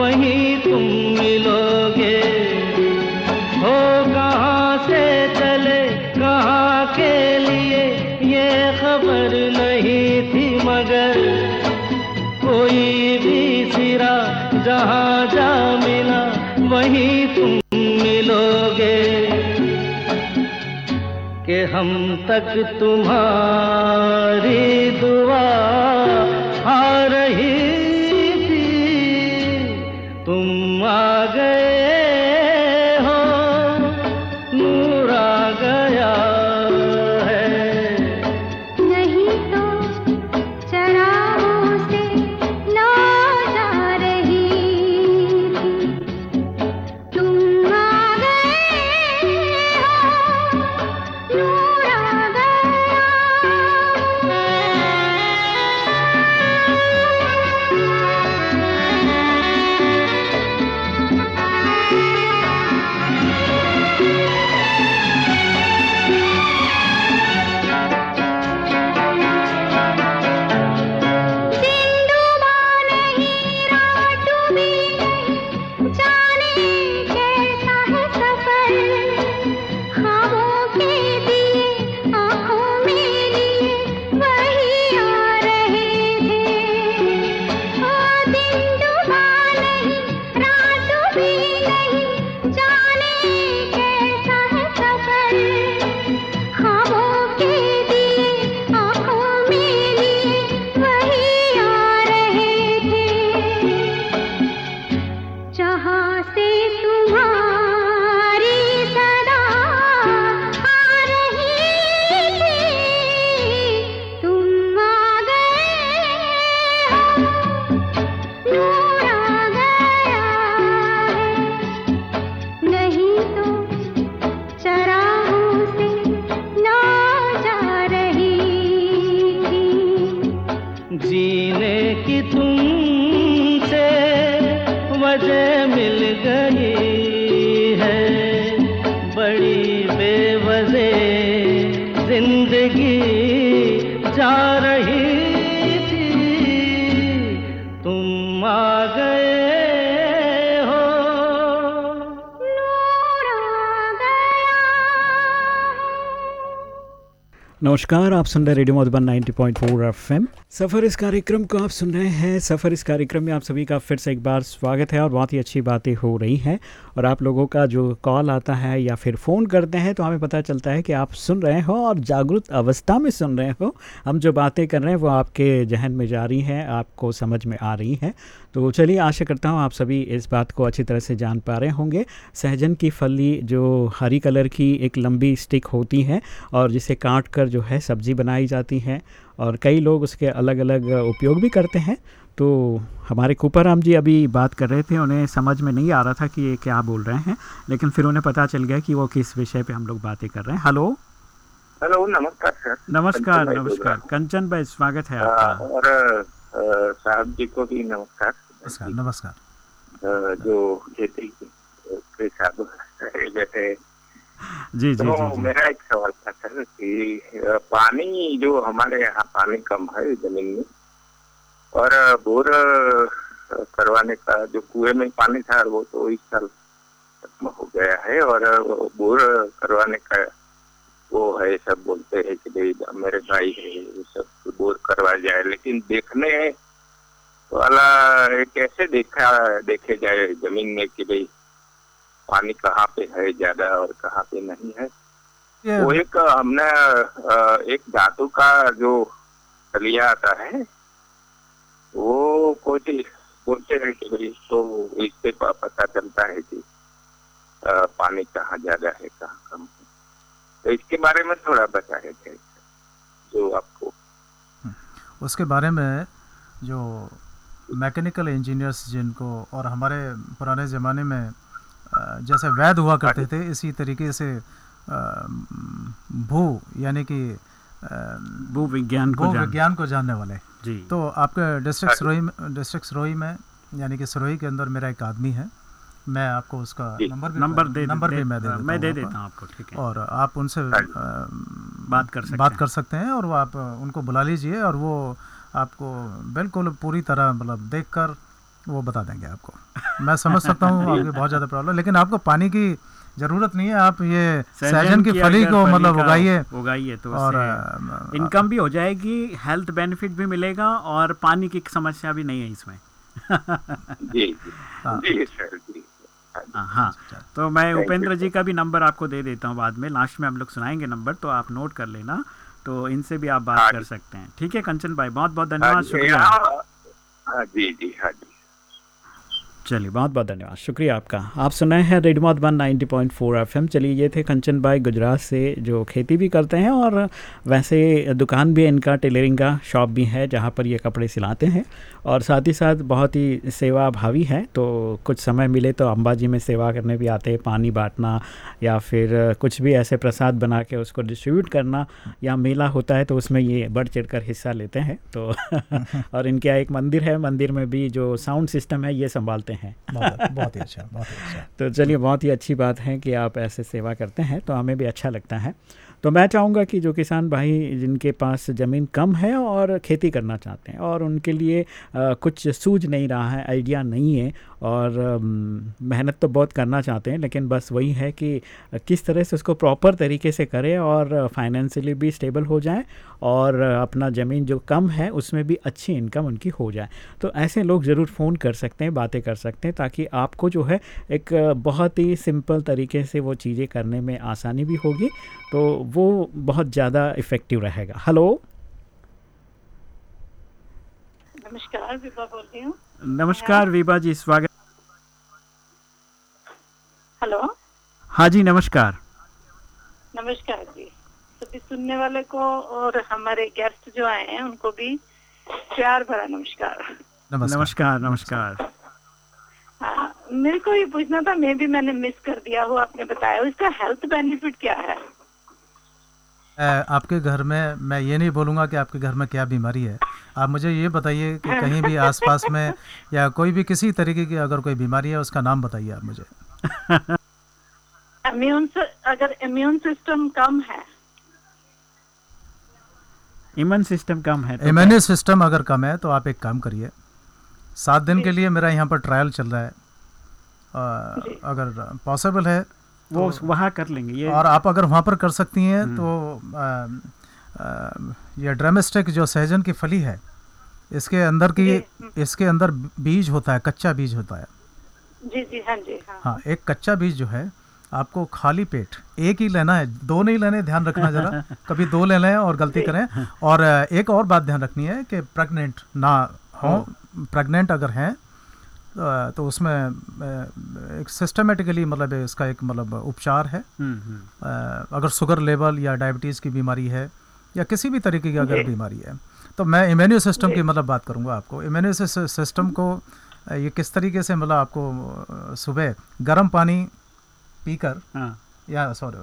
वहीं तुम मिलोगे। हो कहाँ से चले, कहाँ के लिए? ये खबर नहीं थी मगर कोई भी सिरा जहाँ जा मिला, वहीं तुम मिलोगे। के हम तक तुम्हारी दुआ आ नमस्कार आप सुन रहे रेडियो मधुबन 90.4 एफएम। सफ़र इस कार्यक्रम को आप सुन रहे हैं। सफ़र इस कार्यक्रम में आप सभी का फिर से एक बार स्वागत है और बहुत ही अच्छी बातें हो रही हैं। और आप लोगों का जो कॉल आता है या फिर फ़ोन करते हैं तो हमें पता चलता है कि आप सुन रहे हो और जागरूक अवस्था में सुन रहे हो। हम जो बातें कर रहे हैं, वो आपके जहन में जा रही हैं, आपको समझ में आ रही हैं। तो चलिए, आशा करता हूँ आप सभी इस बात को अच्छी तरह से जान पा रहे होंगे। सहजन की फली जो हरी कलर की एक लंबी स्टिक होती है और जिसे काट कर जो है सब्ज़ी बनाई जाती है। और कई लोग उसके अलग अलग उपयोग भी करते हैं। तो हमारे कुपाराम जी अभी बात कर रहे थे उन्हें समझ में नहीं आ रहा था कि ये क्या बोल रहे हैं लेकिन फिर उन्हें पता चल गया कि वो किस विषय पे हम लोग बातें कर रहे हैं। हेलो। हेलो नमस्कार सर। नमस्कार नमस्कार। कंचन भाई स्वागत है आपका। और साहब जी को भी नमस्कार। नमस्कार नमस्कार। जो खेती के साहब जैसे जी जी तो जी, जी। मेरा एक सवाल था सर कि पानी जो हमारे यहाँ पानी कम है ज़मीन में और बोर करवाने का जो कुएँ में पानी था वो तो इस साल खत्म हो गया है और बोर करवाने का वो है सब बोलते हैं कि भाई मेरे भाई है वो सब बोर करवा जाए लेकिन देखने वाला कैसे देखा देखे जाए ज़मीन में कि भाई पानी कहाँ पे है ज़्यादा और कहाँ पे नहीं है? वो एक हमने एक धातु का जो खलिया आता है वो कुछ बोलते हैं कि भाई तो इससे पता चलता है कि पानी कहाँ ज़्यादा है कहाँ कम है। तो इसके बारे में थोड़ा बताया जाए जो आपको। उसके बारे में जो मैकेनिकल इंजीनियर्स जिनको और हमारे पुराने ज़माने में जैसे वैद हुआ करते थे इसी तरीके से भू यानी कि भू विज्ञान को भू विज्ञान को जानने वाले। जी। तो आपके डिस्ट्रिक्ट सरोही में डिस्ट्रिक्ट सरोही में यानी कि सरोही के अंदर मेरा एक आदमी है। मैं आपको उसका नंबर भी नंबर दे नंबर भी मैं दे देता मैं हूँ दे आपको। देता हूँ आपको ठीक है। और आप उनसे हाँ। बात कर सकते बात कर सकते हैं और वो आप उनको बुला लीजिए और वो आपको बिल्कुल पूरी तरह मतलब देखकर वो बता देंगे आपको। मैं समझ सकता हूँ आपकी बहुत ज़्यादा प्रॉब्लम लेकिन आपको पानी की ज़रूरत नहीं है आप ये सहजन की फली को मतलब उगाइए। उगाइए तो और इनकम भी हो जाएगी हेल्थ बेनिफिट भी मिलेगा और पानी की समस्या भी नहीं है इसमें। जी जी हाँ। सर जी। हाँ हाँ। तो मैं उपेंद्र जी का भी नंबर आपको दे देता हूँ बाद में। लास्ट में हम लोग सुनाएँगे नंबर तो आप नोट कर लेना तो इनसे भी आप बात हाँ कर सकते हैं। ठीक है कंचन भाई बहुत बहुत धन्यवाद शुक्रिया। जी जी हाँ जी। चलिए, बहुत बहुत धन्यवाद। शुक्रिया आपका। आप सुनाए हैं रेडमोट वन नाइनटी पॉइंट फोर चलिए, ये थे कंचन भाई गुजरात से, जो खेती भी करते हैं और वैसे दुकान भी इनका, टेलरिंग का, शॉप भी है, जहाँ पर ये कपड़े सिलाते हैं। और साथ ही साथ बहुत ही सेवा भावी है तो कुछ समय मिले तो अंबाजी में सेवा करने भी आते हैं, पानी बांटना या फिर कुछ भी ऐसे प्रसाद बना के उसको डिस्ट्रीब्यूट करना या मेला होता है तो उसमें ये बढ़ चढ़ कर हिस्सा लेते हैं तो और इनके एक मंदिर है, मंदिर में भी जो साउंड सिस्टम है, ये संभालते हैं। बहुत बहुत ही अच्छा बहुत ही अच्छा। तो चलिए बहुत ही अच्छी बात है कि आप ऐसे सेवा करते हैं तो हमें भी अच्छा लगता है। तो मैं चाहूँगा कि जो किसान भाई जिनके पास ज़मीन कम है और खेती करना चाहते हैं और उनके लिए आ, कुछ सूझ नहीं रहा है आइडिया नहीं है और मेहनत तो बहुत करना चाहते हैं, लेकिन बस वही है कि किस तरह से उसको प्रॉपर तरीके से करें और फाइनेंशियली भी स्टेबल हो जाए और अपना ज़मीन जो कम है उसमें भी अच्छी इनकम उनकी हो जाए। तो ऐसे लोग ज़रूर फ़ोन कर सकते हैं, बातें कर सकते हैं, ताकि आपको जो है एक बहुत ही सिंपल तरीके से वो चीज़ें करने में आसानी भी होगी तो वो बहुत ज़्यादा इफ़ेक्टिव रहेगा। हेलो नमस्कार, विभा बोल रही हूँ। नमस्कार विभा जी स्वागत। हेलो। हाँ जी नमस्कार। नमस्कार जी। सभी सुनने वाले को और हमारे गेस्ट जो आए हैं उनको भी प्यार भरा नमस्कार। नमस्कार। नमस्कार हाँ, मेरे को ये पूछना था मैं भी मैंने मिस कर दिया हो आपने बताया इसका हेल्थ बेनिफिट क्या है? आपके घर में मैं ये नहीं बोलूँगा कि आपके घर में क्या बीमारी है। आप मुझे ये बताइए कि कहीं भी आसपास में या कोई भी किसी तरीके की अगर कोई बीमारी है उसका नाम बताइए आप मुझे। इम्यून अगर इम्यून सिस्टम कम है। इम्यून सिस्टम कम है तो इम्यूनिटी सिस्टम अगर कम है तो आप एक काम करिए। सात दिन के लिए मेरा यहाँ पर ट्रायल चल रहा है। अ, अगर पॉसिबल है वो वहाँ कर लेंगे ये और आप अगर वहाँ पर कर सकती हैं तो अ, अ, ये ड्रामेस्टिक जो सहजन की फली है इसके अंदर की इसके अंदर बीज होता है कच्चा बीज होता है। जी जी हाँ जी हाँ। हाँ एक कच्चा बीज जो है आपको खाली पेट एक ही लेना है दो नहीं लेने ध्यान रखना जरा कभी दो ले लें और गलती करें। और एक और बात ध्यान रखनी है कि प्रेग्नेंट ना हो प्रेग्नेंट अगर हैं तो उसमें एक सिस्टमेटिकली मतलब इसका एक मतलब उपचार है। हम्म, हम्म। अगर शुगर लेवल या डायबिटीज़ की बीमारी है या किसी भी तरीके की अगर बीमारी है तो मैं इम्यूनियो सिस्टम की मतलब बात करूँगा आपको। इम्यूनियो सिस्टम को ये किस तरीके से मतलब आपको सुबह गर्म पानी पीकर हाँ। या सॉरी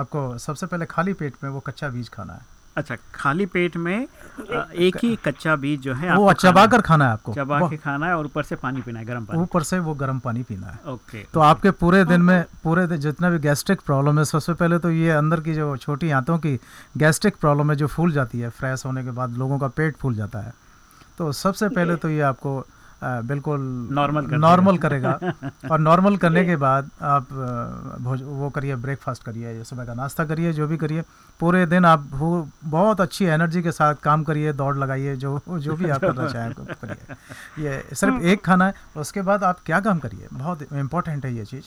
आपको सबसे पहले खाली पेट में वो कच्चा बीज खाना है। अच्छा खाली पेट में एक ही कच्चा बीज जो है वो चबा कर खाना है आपको। चबा के खाना है और ऊपर से पानी पीना है गर्म पानी। ऊपर से वो गर्म पानी पीना है। ओके। तो आपके पूरे दिन में पूरे दिन जितना भी गैस्ट्रिक प्रॉब्लम है सबसे पहले तो ये अंदर की जो छोटी आंतों की गैस्ट्रिक प्रॉब्लम है जो फूल जाती है फ्रेश होने के बाद लोगों का पेट फूल जाता है। तो सबसे पहले तो ये आपको बिल्कुल नॉर्मल नॉर्मल करेगा। और नॉर्मल करने के बाद आप भोज वो करिए ब्रेकफास्ट करिए या सुबह का नाश्ता करिए जो भी करिए। पूरे दिन आप वो बहुत अच्छी एनर्जी के साथ काम करिए दौड़ लगाइए जो जो भी आप करना चाहें करिए। ये सिर्फ़ एक खाना है उसके बाद आप क्या काम करिए? बहुत इम्पोर्टेंट है ये चीज़।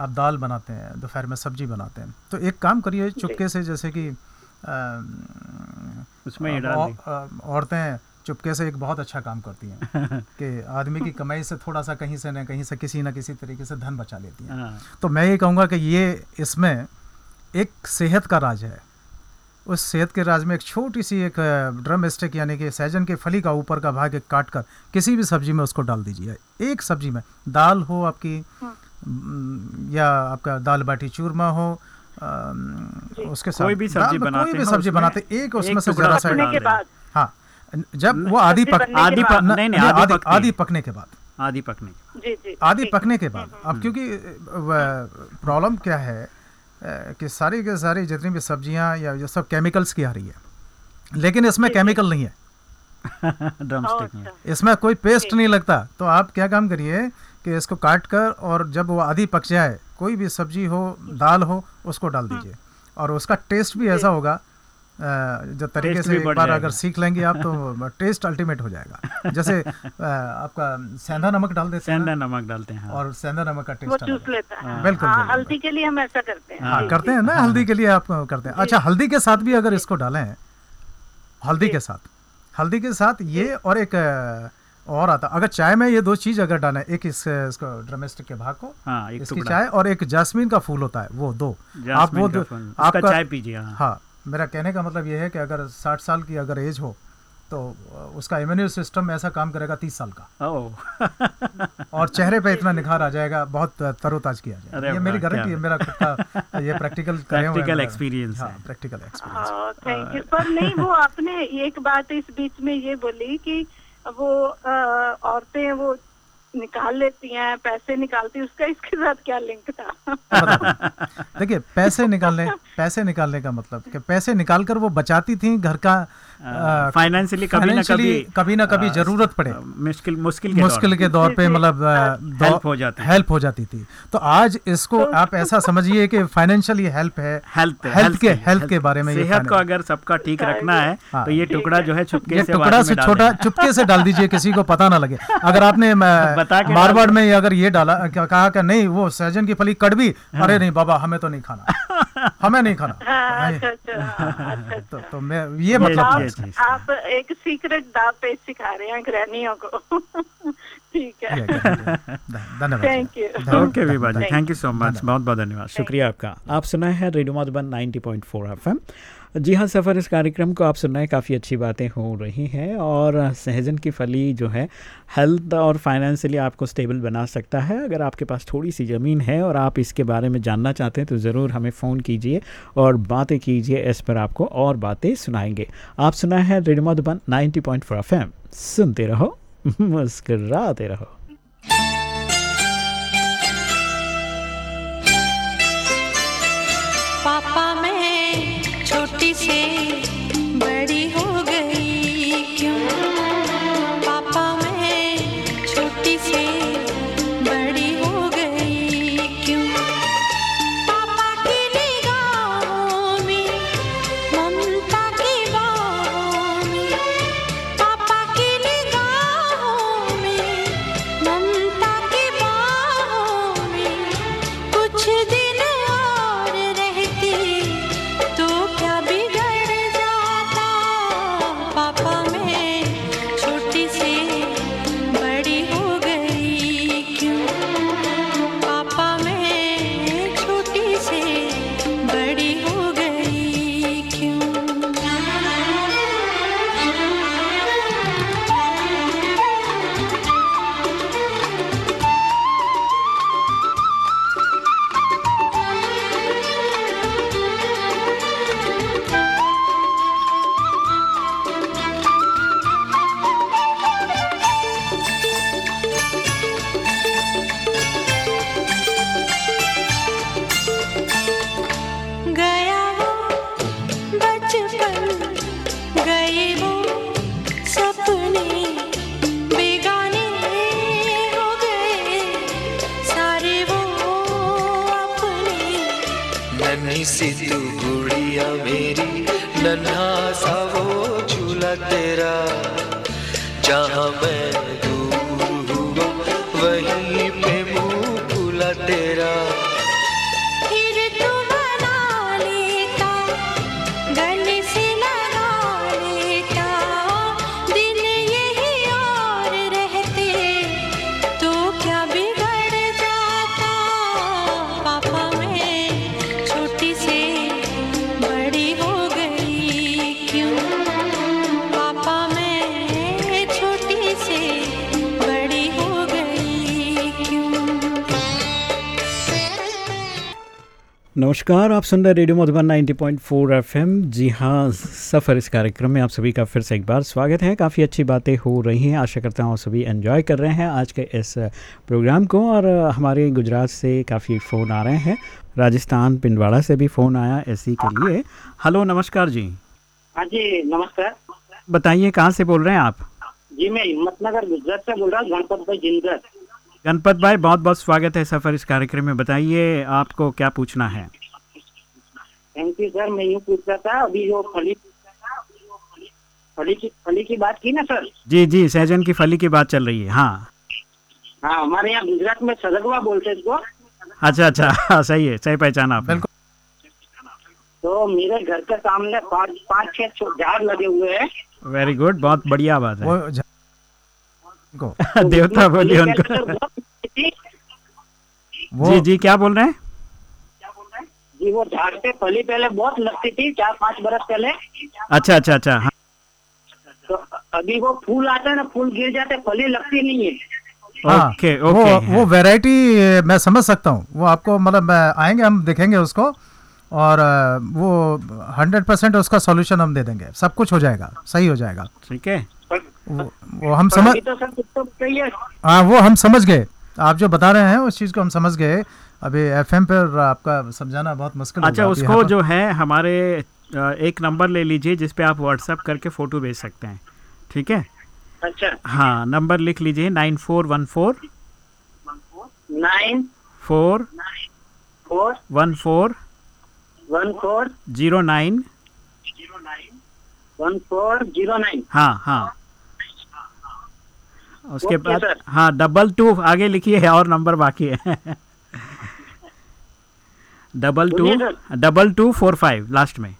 आप दाल बनाते हैं दोपहर में सब्ज़ी बनाते हैं। तो एक काम करिए चुपके से जैसे कि उसमें औरतें चुपके से एक बहुत अच्छा काम करती हैं। कि आदमी की कमाई से थोड़ा सा कहीं से न कहीं से किसी न किसी तरीके से धन बचा लेती हैं। हाँ। तो मैं ये कहूँगा कि ये इसमें एक सेहत का राज है। उस सेहत के राज में एक छोटी सी एक ड्रम स्टिक यानी कि सहजन के फली का ऊपर का भाग एक काट कर किसी भी सब्ज़ी में उसको डाल दीजिए। एक सब्ज़ी में दाल हो आपकी या आपका दाल बाटी चूरमा हो उसके साथ कोई भी सब्ज़ी बनाते कोई भी सब्ज़ी बनाते एक उसमें एक से जरा सा डाल दें। हाँ। जब वो आधी पक आधी पक नहीं, नहीं, आधी आधी पकने। के बाद। आधी पकने। जी जी। आधी पकने के बाद। अब क्योंकि प्रॉब्लम क्या है कि सारी के सारी जितनी भी सब्ज़ियाँ या ये सब केमिकल्स की आ रही है लेकिन इसमें केमिकल नहीं है। ड्रम ओ, स्टिक में। अच्छा। इसमें कोई पेस्ट नहीं लगता। तो आप क्या काम करिए कि इसको काट कर और जब वो आधी पक जाए कोई भी सब्ज़ी हो दाल हो उसको डाल दीजिए। और उसका टेस्ट भी ऐसा होगा जो तरीके से एक बार अगर सीख लेंगे आप तो टेस्ट अल्टीमेट हो जाएगा। जैसे आपका सेंधा नमक डाल देते हैं सेंधा नमक डालते हैं हाँ। और सेंधा नमक का वो टेस्ट चूस लेता है। हाँ, बिल्कुल, हल्दी के लिए हम ऐसा करते हैं। हाँ करते हैं ना हल्दी के लिए आप करते हैं। अच्छा हल्दी के साथ भी अगर इसको डालें हल्दी के साथ हल्दी के साथ ये और एक और आता अगर चाय में ये दो चीज़ अगर डालें एक इस इसको ड्रामेस्टिक के भाग को हाँ एक इसकी चाय और एक जास्मीन का फूल होता है वो दो। आप वो दो- आपका चाय पीजिए हाँ। हाँ मेरा कहने का मतलब ये है कि अगर साठ साल की अगर एज हो तो उसका इम्यूनिटी सिस्टम ऐसा काम करेगा तीस साल का। और चेहरे पे इतना निखार आ जाएगा बहुत तरोताज किया जाएगा। ये मेरी गारंटी है मेरा खुद का ये प्रैक्टिकल experience हाँ प्रैक्टिकल एक्सपीरियंस थैंक यू पर नहीं वो आपने एक बात इस बीच में ये बोली कि वो औरतें वो निकाल लेती हैं, पैसे निकालती उसका इसके साथ क्या लिंक था? देखिए, पैसे निकालने पैसे निकालने का मतलब कि पैसे निकालकर वो बचाती थी, घर का फाइनेंशियली कभी ना कभी कभी ना कभी ज़रूरत पड़े। मुश्किल मुश्किल के दौर। मुश्किल के दौर पे मतलब Help हो जाती। हेल्प हो जाती थी। तो आज इसको आप ऐसा समझिए कि फाइनेंशियली हेल्प है। हेल्थ हेल्थ के हेल्थ के बारे में सेहत को अगर सबका ठीक रखना है हाँ। तो ये टुकड़ा जो है चुपके से टुकड़ा से छोटा। चुपके से डाल दीजिए किसी को पता ना लगे। अगर आपने के मारवाड़ में अगर ये डाला कहा कि नहीं वो सहजन की फली कड़वी। अरे नहीं बाबा हमें तो नहीं खाना। हमें नहीं खाना। हाँ, नहीं। अच्छा अच्छा हाँ, अच्छा तो, अच्छा। तो मैं ये मतलब आप। आप एक सीक्रेट दाव पेज सिखा रहे हैं ग्रहणियों को। ठीक है। है। धन्यवाद thank you okay Vibha ji thank you so much बहुत बहुत धन्यवाद। शुक्रिया आपका। आप सुना है रेडियो मधुबन 90.4 एफएम। जी हाँ सफ़र इस कार्यक्रम को आप सुन रहे हैं। काफ़ी अच्छी बातें हो रही हैं और सहजन की फली जो है, हेल्थ और फाइनेंशियली आपको स्टेबल बना सकता है। अगर आपके पास थोड़ी सी ज़मीन है और आप इसके बारे में जानना चाहते हैं तो ज़रूर हमें फ़ोन कीजिए और बातें कीजिए। इस पर आपको और बातें सुनाएँगे। आप सुना है रेडियो मधुबन 90.4 एफएम सुनते रहो, मुस्कराते रहो। से। नमस्कार आप सुन रहे रेडियो मधुबन 90.4 एफएम। जी हाँ सफ़र इस कार्यक्रम में आप सभी का फिर से एक बार स्वागत है। काफ़ी अच्छी बातें हो रही हैं आशा करता हूँ सभी एंजॉय कर रहे हैं आज के इस प्रोग्राम को और हमारे गुजरात से काफ़ी फ़ोन आ रहे हैं। राजस्थान पिंडवाड़ा से भी फ़ोन आया एसी के लिए। हेलो नमस्कार जी। हाँ जी नमस्कार। बताइए कहाँ से बोल रहे हैं आप? जी मैं हिम्मतनगर गुजरात से बोल रहा हूँ गणपत भाई जिंदर गणपत भाई बहुत बहुत स्वागत है सफ़र इस कार्यक्रम में। बताइए आपको क्या पूछना है? थैंक यू सर मैं यूँ पूछ रहा था अभी जो फली फली की फली की बात की ना सर जी जी सहजन की फली की बात चल रही है हाँ। हाँ हमारे यहाँ गुजरात में सरगवा बोलते हैं इसको। अच्छा अच्छा हाँ, सही है सही पहचाना बिल्कुल। तो मेरे घर के सामने पाँच पाँच छह झाड़ लगे हुए हैं। वेरी गुड बहुत बढ़िया बात है। वो झ- को तो देवता फली उनको जी। जी क्या बोल रहे हैं? जी वो झाड़ पे फली पहले बहुत लगती थी चार पाँच बरस पहले। अच्छा अच्छा अच्छा हाँ। तो अभी वो फूल आते हैं ना फूल गिर जाते फली लगती नहीं है। हाँ, ओके वो ओके वो वैरायटी मैं समझ सकता हूँ। वो आपको मतलब आएँगे हम देखेंगे उसको और वो हंड्रेड परसेंट उसका सॉल्यूशन हम दे देंगे। सब कुछ हो जाएगा सही हो जाएगा। ठीक है। वो, वो हम समझ अभी तो तो हाँ। वो हम समझ गए। आप जो बता रहे हैं उस चीज़ को हम समझ गए। अभी एफएम पर आपका समझाना बहुत मुश्किल अच्छा। उसको जो है हमारे एक नंबर ले लीजिए जिस पे आप व्हाट्सएप करके फ़ोटो भेज सकते हैं। ठीक है? अच्छा। हाँ नंबर लिख लीजिए nine four one four. Nine four four. One four. One four. Zero nine. One four zero nine. हाँ हाँ। उसके बाद हाँ डबल टू आगे लिखिए और नंबर बाकी है। Double two double two four five last में।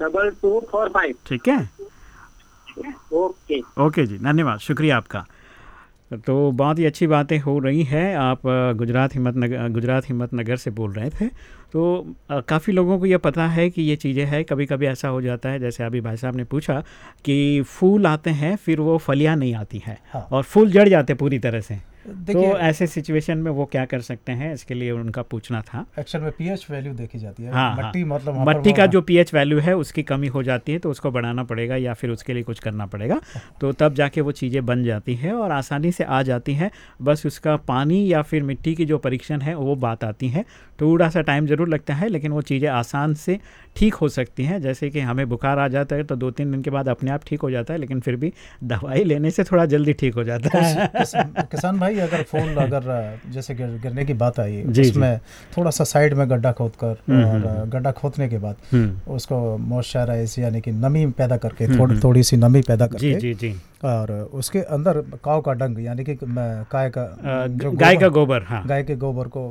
डबल टू फोर फाइव ठीक है? ओके ओके जी धन्यवाद शुक्रिया आपका। तो बहुत ही अच्छी बातें हो रही हैं। आप गुजरात हिम्मत नगर गुजरात हिम्मत नगर से बोल रहे थे। तो काफ़ी लोगों को यह पता है कि ये चीज़ें हैं। कभी कभी ऐसा हो जाता है जैसे अभी भाई साहब ने पूछा कि फूल आते हैं फिर वो फलियाँ नहीं आती हैं हाँ। और फूल जड़ जाते पूरी तरह से। तो ऐसे सिचुएशन में वो क्या कर सकते हैं? इसके लिए उनका पूछना था। एक्चुअल में पीएच वैल्यू देखी जाती है। हाँ, मट्टी हाँ। मतलब मट्टी का जो पीएच वैल्यू है उसकी कमी हो जाती है तो उसको बढ़ाना पड़ेगा या फिर उसके लिए कुछ करना पड़ेगा। तो तब जाके वो चीज़ें बन जाती हैं और आसानी से आ जाती हैं। बस उसका पानी या फिर मिट्टी की जो परीक्षण है वो बात आती है। थोड़ा सा टाइम ज़रूर लगता है लेकिन वो चीज़ें आसान से ठीक हो सकती हैं। जैसे कि हमें बुखार आ जाता है तो दो तीन दिन के बाद अपने आप ठीक हो जाता है लेकिन फिर भी दवाई लेने से थोड़ा जल्दी ठीक हो जाता है। किसान भाई अगर फूल अगर जैसे गिर, गिरने की बात आई। उसमें थोड़ा सा साइड में गड्ढा खोद कर हम्म, और हम्म, गड्ढा खोदने के बाद हम्म, उसको मॉइस्चराइज यानी कि नमी पैदा करके हम्म, थोड़ी हम्म। थोड़ी सी नमी पैदा जी करके जी जी और उसके अंदर काव का डंग यानी कि गाय का जो गाय का गोबर- हाँ। गाय के गोबर को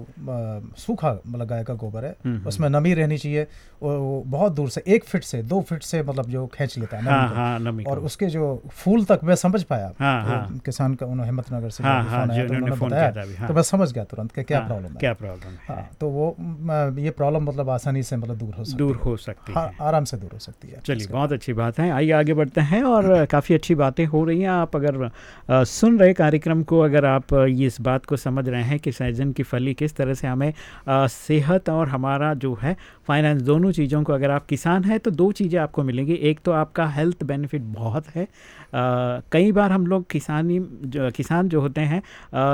सूखा मतलब गाय का गोबर है हम्म, उसमें नमी रहनी चाहिए वो बहुत दूर से एक फीट से दो फीट से मतलब जो खींच लेता है नमी हाँ हाँ नमी और उसके जो फूल तक मैं समझ पाया। हाँ, तो हाँ। किसान का उन्होंने हिम्मतनगर से हाँ, हाँ, जो तो उन्होंने बताया। हाँ। तो मैं समझ गया तुरंत कि क्या प्रॉब्लम क्या प्रॉब्लम है। तो वो ये प्रॉब्लम मतलब आसानी से मतलब दूर हो सकती दूर हो। सकती हाँ, है। आराम से दूर हो सकती है। चलिए बहुत अच्छी बात है। आइए आगे बढ़ते हैं और काफ़ी अच्छी बातें हो रही हैं। आप अगर सुन रहे कार्यक्रम को, अगर आप ये इस बात को समझ रहे हैं कि सहजन की फली किस तरह से हमें सेहत और हमारा जो है फाइनेंस दोनों चीज़ों को अगर आप किसान हैं तो दो चीज़ें आपको मिलेंगी। एक तो आपका हेल्थ बेनिफिट बहुत है कई बार हम लोग किसानी जो, किसान जो होते हैं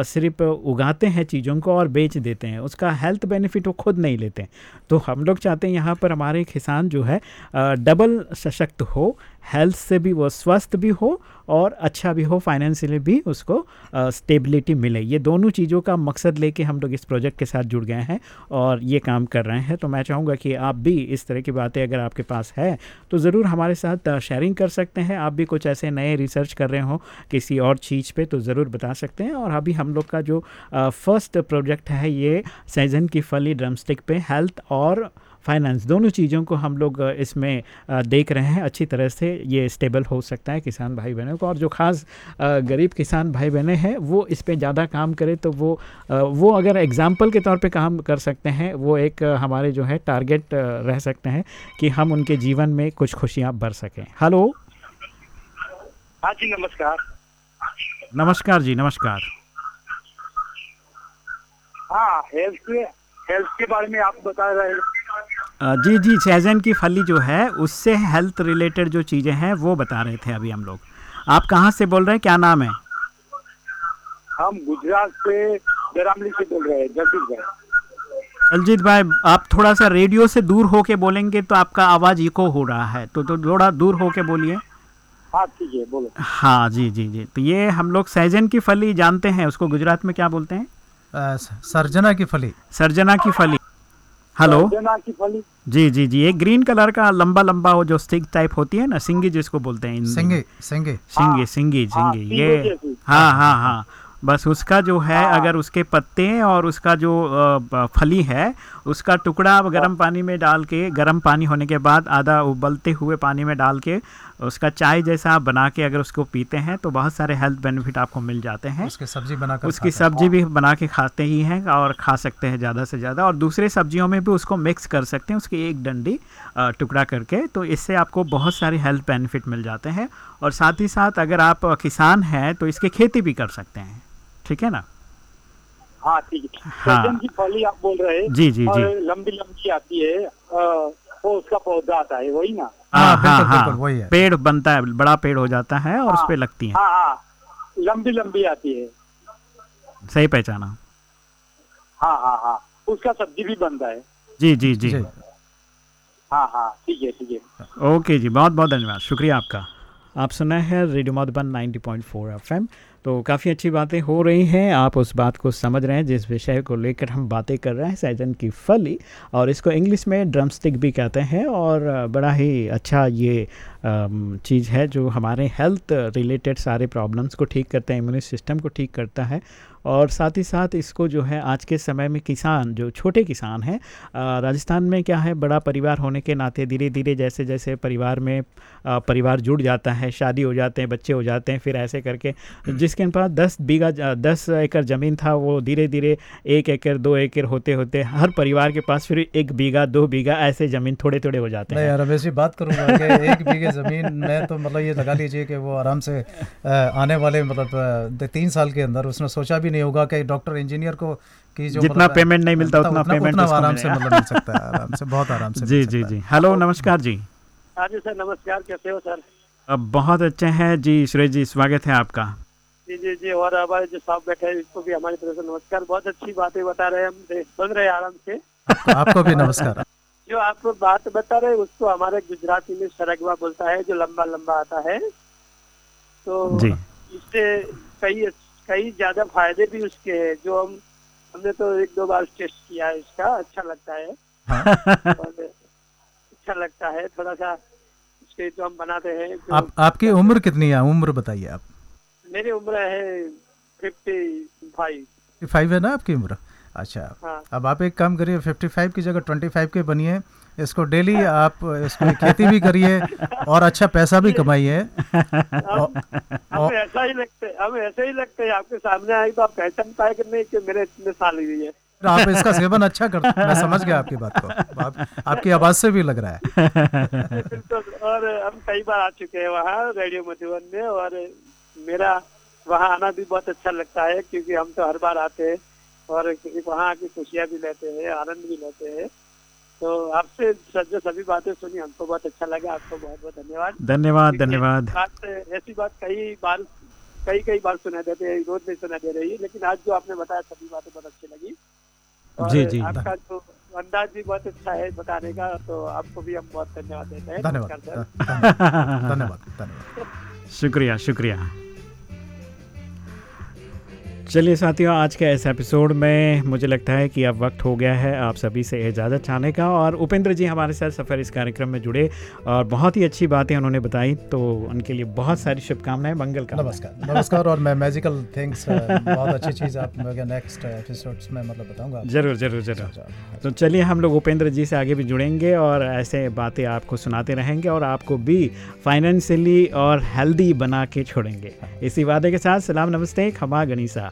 सिर्फ़ उगाते हैं चीज़ों को और बेच देते हैं, उसका हेल्थ बेनिफिट वो खुद नहीं लेते हैं। तो हम लोग चाहते हैं यहाँ पर हमारे किसान जो है डबल सशक्त हो, हेल्थ से भी वो स्वस्थ भी हो और अच्छा भी हो, फाइनेंशियली भी उसको स्टेबिलिटी मिले। ये दोनों चीज़ों का मकसद लेके हम लोग इस प्रोजेक्ट के साथ जुड़ गए हैं और ये काम कर रहे हैं। तो मैं चाहूँगा कि आप भी इस तरह की बातें अगर आपके पास है तो ज़रूर हमारे साथ शेयरिंग कर सकते हैं। आप भी कुछ ऐसे नए रिसर्च कर रहे हो किसी और चीज़ पे तो ज़रूर बता सकते हैं। और अभी हम लोग का जो फ़र्स्ट प्रोजेक्ट है ये सैजन की फली ड्रमस्टिक पे हेल्थ और फाइनेंस दोनों चीज़ों को हम लोग इसमें देख रहे हैं। अच्छी तरह से ये स्टेबल हो सकता है किसान भाई बहनों को। और जो ख़ास गरीब किसान भाई बहने हैं, वो इस पर ज़्यादा काम करे तो वो वो अगर एग्ज़ाम्पल के तौर पे काम कर सकते हैं, वो एक हमारे जो है टारगेट रह सकते हैं कि हम उनके जीवन में कुछ खुशियाँ भर सकें। हेलो हाँ जी नमस्कार। नमस्कार जी नमस्कार। हाँ हेल्थ के हेल्थ के बारे में आप बता रहे हैं। जी जी सैजन की फली जो है उससे हेल्थ रिलेटेड जो चीज़ें हैं वो बता रहे थे अभी हम लोग। आप कहाँ से बोल रहे हैं? क्या नाम है? हम गुजरात से से बोल रहे हैं जगदीश भाई। अलजीत भाई आप थोड़ा सा रेडियो से दूर होके बोलेंगे तो आपका आवाज़ इको हो रहा है। तो तो थोड़ा दूर होके बोलिए। हाँ ठीक है बोलो। हाँ जी जी जी। तो ये हम लोग सैजन की फली जानते हैं उसको गुजरात में क्या बोलते हैं? सरजना की फली। सरजना की फली। हेलो। की फली। जी जी जी। एक ग्रीन कलर का लंबा लंबा वो जो स्टिक टाइप होती है ना सिंगी जिसको बोलते हैं। सिंगे सिंगे। सिंगी सिंगी हाँ, सिंगी। ये हाँ हाँ हाँ बस उसका जो है हाँ। अगर उसके पत्ते और उसका जो फली है उसका टुकड़ा गर्म पानी में डाल के गर्म पानी होने के बाद आधा उबलते हुए पानी में डाल के उसका चाय जैसा आप बना के अगर उसको पीते हैं तो बहुत सारे हेल्थ बेनिफिट आपको मिल जाते हैं। उसकी सब्ज़ी बनाकर उसकी सब्ज़ी भी बना के खाते ही हैं और खा सकते हैं ज़्यादा से ज़्यादा। और दूसरे सब्जियों में भी उसको मिक्स कर सकते हैं उसकी एक डंडी टुकड़ा करके। तो इससे आपको बहुत सारे हेल्थ बेनिफिट मिल जाते हैं। और साथ ही साथ अगर आप किसान हैं तो इसकी खेती भी कर सकते हैं। ठीक है ना? हाँ ठीक है। हाँ। की फली आप बोल रहे हैं जी, जी, जी। लंबी लंबी आती है। वो उसका पौधा आता है वही ना? हाँ, हाँ हाँ वही है। पेड़ बनता है बड़ा पेड़ हो जाता है और उस हाँ, पे लगती है। हाँ हाँ लंबी लंबी आती है। सही पहचाना। हाँ हाँ हाँ उसका सब्ज़ी भी बनता है। जी जी जी। जी। हाँ हाँ ठीक है ठीक है। ओके जी बहुत बहुत धन्यवाद शुक्रिया आपका। आप सुना है रेडियो मधुबन 90.4 एफएम। तो काफ़ी अच्छी बातें हो रही हैं। आप उस बात को समझ रहे हैं, जिस विषय को लेकर हम बातें कर रहे हैं सैजन की फली। और इसको इंग्लिश में ड्रमस्टिक भी कहते हैं। और बड़ा ही अच्छा ये चीज़ है जो हमारे हेल्थ रिलेटेड सारे प्रॉब्लम्स को ठीक करता है इम्यून सिस्टम को ठीक करता है। और साथ ही साथ इसको जो है आज के समय में किसान जो छोटे किसान हैं राजस्थान में क्या है बड़ा परिवार होने के नाते धीरे धीरे जैसे जैसे परिवार में परिवार जुड़ जाता है शादी हो जाते हैं बच्चे हो जाते हैं फिर ऐसे करके जिसके पास दस बीघा दस एकड़ ज़मीन था वो धीरे धीरे एक एकड़ दो एकड़ होते होते हर परिवार के पास फिर एक बीघा दो बीघा ऐसे ज़मीन थोड़े थोड़े हो जाते हैं। यार अब ऐसी बात करूँगा कि एक बीघे ज़मीन में तो मतलब ये लगा लीजिए कि वो आराम से आने वाले मतलब तीन साल के अंदर उसने सोचा भी नहीं होगा कि डॉक्टर इंजीनियर को की जो जितना मतलब, payment नहीं मिलता, उतना उतना उसको आराम से मिलेगा। मतलब मिल सकता है आराम से बहुत आराम से जी जी जी। हेलो नमस्कार जी। हाँ जी सर नमस्कार कैसे हो सर? अब बहुत अच्छे हैं जी सुरेश जी स्वागत है आपका। जी जी जी और हमारे जो साहब बैठे हैं इसको भी हमारी तरफ़ से नमस्कार। बहुत अच्छी बातें बता रहे हैं हम सुन रहे हैं आराम से। आपको- आपको भी नमस्कार। जो आप बात बता रहे हैं उसको हमारे गुजराती में सरगवा बोलता है जो लंबा लंबा आता है। तो इससे कई कई ज़्यादा फ़ायदे भी उसके हैं जो हम हमने तो एक दो बार टेस्ट किया है इसका अच्छा लगता है। और अच्छा लगता है थोड़ा सा उसके जो हम बनाते हैं जो आप आपकी उम्र कितनी है? उम्र बताइए आप। मेरी उम्र है फिफ्टी फाइव फाइव है ना आपकी उम्र? अच्छा। हाँ। अब आप एक काम करिए 55 की जगह 25 के बनिए। इसको डेली आप इसमें खेती भी करिए और अच्छा पैसा भी कमाइए। हम ऐसा ही लगते हम ऐसे ही लगते हैं आपके सामने आए तो आप पहचान पाए कि नहीं कि मेरे इतने साल हुई है आप इसका सेवन अच्छा करते हैं मैं समझ गया आपकी बात को। आप, आपकी आवाज़ से भी लग रहा है। तो और हम कई बार आ चुके हैं वहाँ रेडियो मधुबन में और मेरा वहाँ आना भी बहुत अच्छा लगता है क्योंकि हम तो हर बार आते हैं और वहाँ की खुशियाँ भी लेते हैं आनंद भी लेते हैं। तो आपसे जो सभी बातें सुनी हमको बहुत अच्छा लगा। आपको बहुत बहुत धन्यवाद। धन्यवाद धन्यवाद। ऐसी बात कई बार कई कई बार सुना देते हैं रोज नहीं सुना दे रही है लेकिन आज जो आपने बताया सभी बातें बहुत अच्छी लगी। और जी, जी। आपका जो अंदाज भी बहुत अच्छा है बताने का तो आपको भी हम बहुत धन्यवाद देते हैं। धन्यवाद। धन्यवाद। शुक्रिया शुक्रिया। चलिए साथियों आज के इस एपिसोड में मुझे लगता है कि अब वक्त हो गया है आप सभी से इजाज़त चाहने का और उपेंद्र जी हमारे साथ सफ़र इस कार्यक्रम में जुड़े और बहुत ही अच्छी बातें उन्होंने बताई तो उनके लिए बहुत सारी शुभकामनाएँ मंगल का नमस्कार नमस्कार और मैं मैजिकल थिंग्स बहुत अच्छी चीज़ आप नेक्स्ट एपिसोड्स में मतलब बताऊँगा ज़रूर ज़रूर ज़रूर। तो चलिए हम लोग उपेंद्र जी से आगे भी जुड़ेंगे और ऐसे बातें आपको सुनाते रहेंगे और आपको भी फाइनेंशियली और हेल्दी बना के छोड़ेंगे। इसी वादे के साथ सलाम नमस्ते खमा गनीसा।